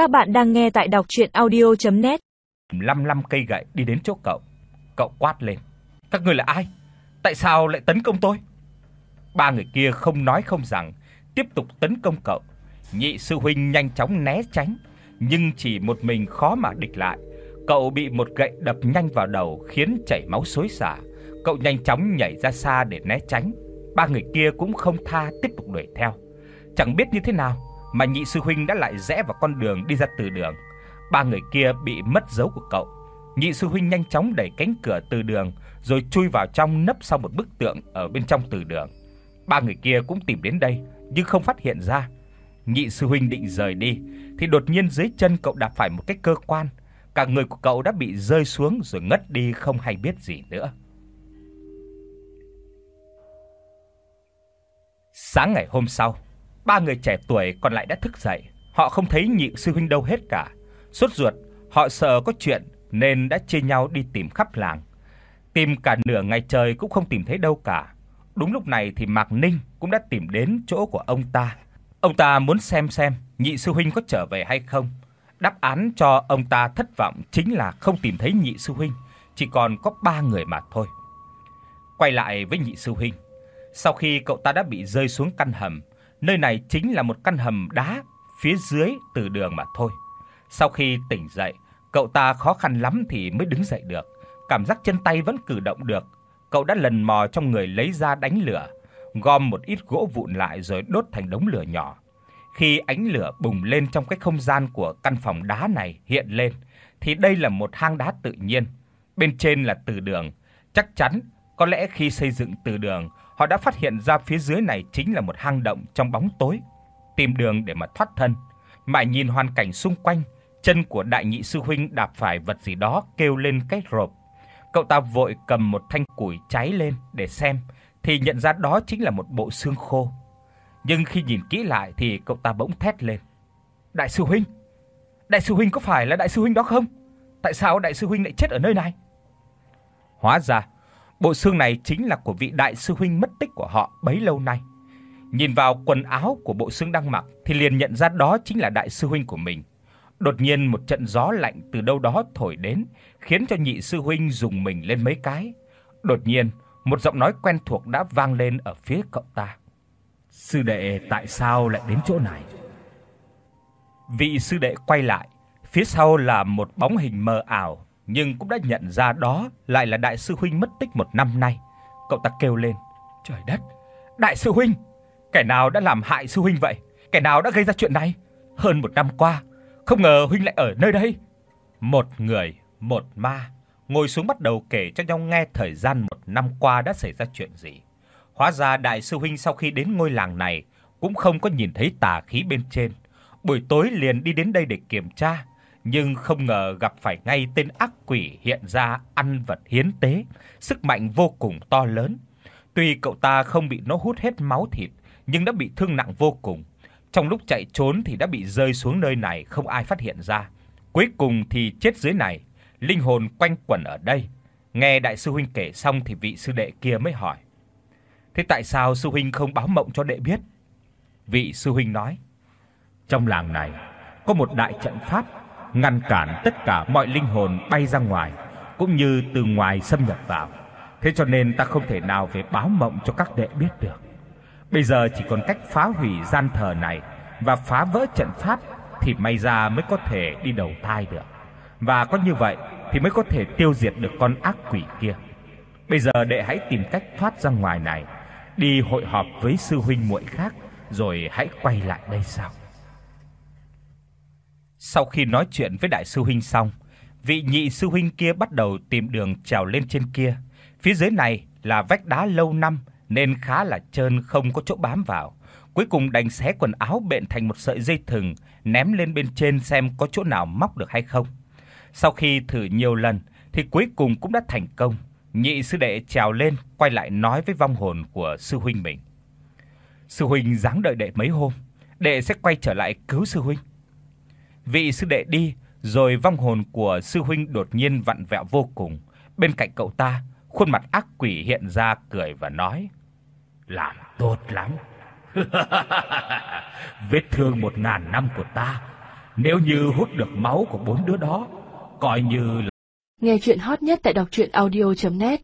Các bạn đang nghe tại đọc audio net Lăm lăm cây gậy đi đến chỗ cậu. Cậu quát lên: "Các ngươi là ai? Tại sao lại tấn công tôi?" Ba người kia không nói không rằng, tiếp tục tấn công cậu. Nhị sư huynh nhanh chóng né tránh, nhưng chỉ một mình khó mà địch lại. Cậu bị một gậy đập nhanh vào đầu khiến chảy máu xối xả. Cậu nhanh chóng nhảy ra xa để né tránh. Ba người kia cũng không tha tiếp tục đuổi theo. Chẳng biết như thế nào mà nhị sư huynh đã lại rẽ vào con đường đi ra từ đường. Ba người kia bị mất dấu của cậu. Nhị sư huynh nhanh chóng đẩy cánh cửa từ đường rồi chui vào trong nấp sau một bức tượng ở bên trong từ đường. Ba người kia cũng tìm đến đây nhưng không phát hiện ra. Nhị sư huynh định rời đi thì đột nhiên dưới chân cậu đạp phải một cái cơ quan, cả người của cậu đã bị rơi xuống rồi ngất đi không hay biết gì nữa. Sáng ngày hôm sau, ba người trẻ tuổi còn lại đã thức dậy, họ không thấy nhị sư huynh đâu hết cả. Sốt ruột, họ sợ có chuyện nên đã chia nhau đi tìm khắp làng. Tìm cả nửa ngày trời cũng không tìm thấy đâu cả. Đúng lúc này thì Mạc Ninh cũng đã tìm đến chỗ của ông ta. Ông ta muốn xem xem nhị sư huynh có trở về hay không. Đáp án cho ông ta thất vọng chính là không tìm thấy nhị sư huynh, chỉ còn có ba người mà thôi. Quay lại với nhị sư huynh, sau khi cậu ta đã bị rơi xuống căn hầm, nơi này chính là một căn hầm đá phía dưới từ đường mà thôi. Sau khi tỉnh dậy, cậu ta khó khăn lắm thì mới đứng dậy được, cảm giác chân tay vẫn cử động được. Cậu đã lần mò trong người lấy ra đánh lửa, gom một ít gỗ vụn lại rồi đốt thành đống lửa nhỏ. Khi ánh lửa bùng lên trong cái không gian của căn phòng đá này hiện lên thì đây là một hang đá tự nhiên, bên trên là từ đường, chắc chắn có lẽ khi xây dựng từ đường, họ đã phát hiện ra phía dưới này chính là một hang động trong bóng tối, tìm đường để mà thoát thân. Mãi nhìn hoàn cảnh xung quanh, chân của đại nhị sư huynh đạp phải vật gì đó kêu lên cái rộp. Cậu ta vội cầm một thanh củi cháy lên để xem thì nhận ra đó chính là một bộ xương khô. Nhưng khi nhìn kỹ lại thì cậu ta bỗng thét lên. "Đại sư huynh, đại sư huynh có phải là đại sư huynh đó không? Tại sao đại sư huynh lại chết ở nơi này?" Hóa ra, bộ xương này chính là của vị đại sư huynh mất tích của họ bấy lâu nay. Nhìn vào quần áo của bộ xương đang mặc thì liền nhận ra đó chính là đại sư huynh của mình. Đột nhiên một trận gió lạnh từ đâu đó thổi đến, khiến cho nhị sư huynh rùng mình lên mấy cái. Đột nhiên, một giọng nói quen thuộc đã vang lên ở phía cậu ta. "Sư đệ tại sao lại đến chỗ này?" Vị sư đệ quay lại, phía sau là một bóng hình mờ ảo, nhưng cũng đã nhận ra đó lại là đại sư huynh mất tích một năm nay. Cậu ta kêu lên: "Trời đất, đại sư huynh, kẻ nào đã làm hại sư huynh vậy? Kẻ nào đã gây ra chuyện này? Hơn một năm qua, không ngờ huynh lại ở nơi đây." Một người, một ma ngồi xuống bắt đầu kể cho nhau nghe thời gian một năm qua đã xảy ra chuyện gì. Hóa ra đại sư huynh sau khi đến ngôi làng này cũng không có nhìn thấy tà khí bên trên, buổi tối liền đi đến đây để kiểm tra, nhưng không ngờ gặp phải ngay tên ác quỷ hiện ra ăn vật hiến tế, sức mạnh vô cùng to lớn. Tuy cậu ta không bị nó hút hết máu thịt, nhưng đã bị thương nặng vô cùng. Trong lúc chạy trốn thì đã bị rơi xuống nơi này không ai phát hiện ra. Cuối cùng thì chết dưới này, linh hồn quanh quẩn ở đây. Nghe đại sư huynh kể xong thì vị sư đệ kia mới hỏi: "Thế tại sao sư huynh không báo mộng cho đệ biết?" Vị sư huynh nói: "Trong làng này có một đại trận pháp ngăn cản tất cả mọi linh hồn bay ra ngoài, cũng như từ ngoài xâm nhập vào. Thế cho nên ta không thể nào về báo mộng cho các đệ biết được. Bây giờ chỉ còn cách phá hủy gian thờ này và phá vỡ trận pháp thì may ra mới có thể đi đầu thai được. Và có như vậy thì mới có thể tiêu diệt được con ác quỷ kia. Bây giờ đệ hãy tìm cách thoát ra ngoài này, đi hội họp với sư huynh muội khác rồi hãy quay lại đây sau. Sau khi nói chuyện với đại sư huynh xong, vị nhị sư huynh kia bắt đầu tìm đường trèo lên trên kia. Phía dưới này là vách đá lâu năm nên khá là trơn không có chỗ bám vào. Cuối cùng đành xé quần áo bện thành một sợi dây thừng, ném lên bên trên xem có chỗ nào móc được hay không. Sau khi thử nhiều lần thì cuối cùng cũng đã thành công. Nhị sư đệ trèo lên, quay lại nói với vong hồn của sư huynh mình. Sư huynh giáng đợi đệ mấy hôm, đệ sẽ quay trở lại cứu sư huynh. Vị sư đệ đi, rồi vong hồn của sư huynh đột nhiên vặn vẹo vô cùng. Bên cạnh cậu ta, khuôn mặt ác quỷ hiện ra cười và nói: "Làm tốt lắm. Vết thương một ngàn năm của ta Nếu như hút được máu của bốn đứa đó, coi như là Nghe truyện hot nhất tại đọc truyện audio net